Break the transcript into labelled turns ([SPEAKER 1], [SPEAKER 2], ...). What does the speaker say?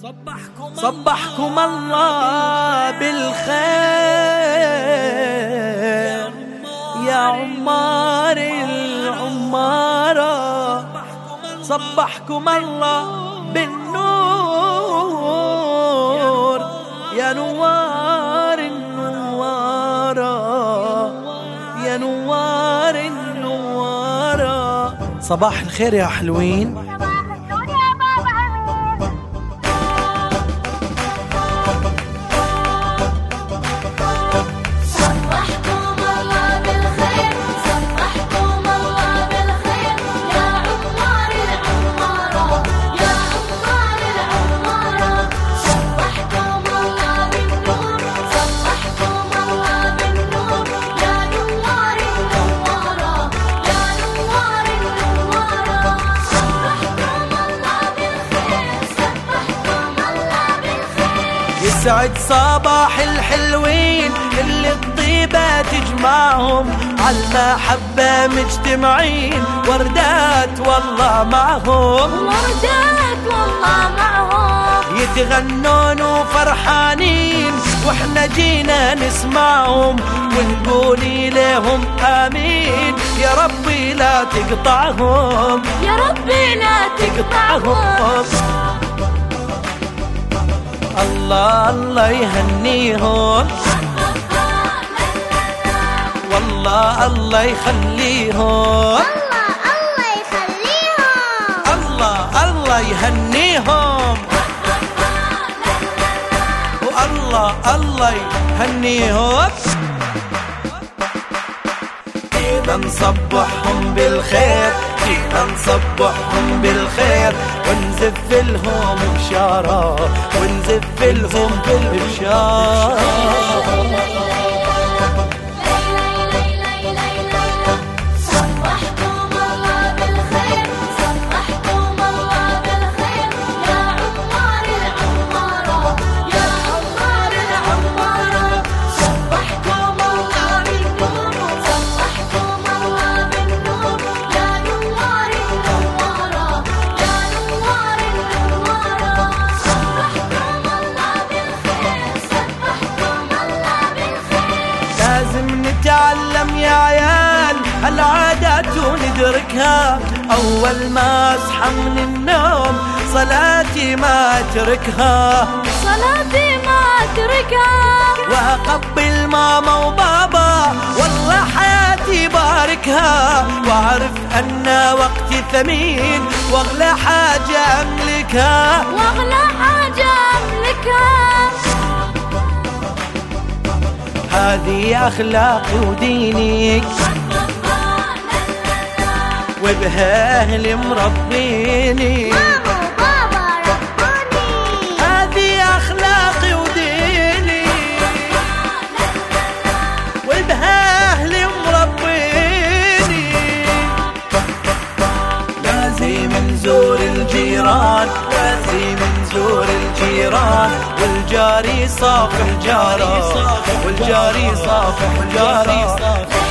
[SPEAKER 1] صبحكم, صبحكم الله بالخير. يا عمار العمارة. صبحكم الله بالنور. يا نوار النوارة يا نوار النوارة صباح الخير يا حلوين. يسعد صباح الحلوين اللي الطيبة تجمعهم عالمحبة مجتمعين. وردات والله معهم.
[SPEAKER 2] وردات والله معهم.
[SPEAKER 1] يتغنون وفرحانين وإحنا جينا نسمعهم ونقولي لهم آمين. يا ربي لا تقطعهم.
[SPEAKER 2] يا ربي لا تقطعهم.
[SPEAKER 1] الله الله يهنيهم والله الله يخليهم
[SPEAKER 2] الله الله
[SPEAKER 1] يهنيهم والله الله يهنيهم جينا نصبحهم بالخير جينا نصبحهم بالخير. ونزف لهم بشارة ونزف لهم بالبشارة. يا عيال العادات وندركها. أول ما أصحى من النوم صلاتي ما أتركها.
[SPEAKER 2] صلاتي ما أتركها.
[SPEAKER 1] وأقبل ماما وبابا والله حياتي باركها. وأعرف أن وقتي ثمين وأغلى حاجة أملكها. وأغلى أخلاقي وديني. وبها أهلي مربيني لازم نزور الجيران لازم نزور الجيران والجاري صافح جاره والجاري صافح جاره.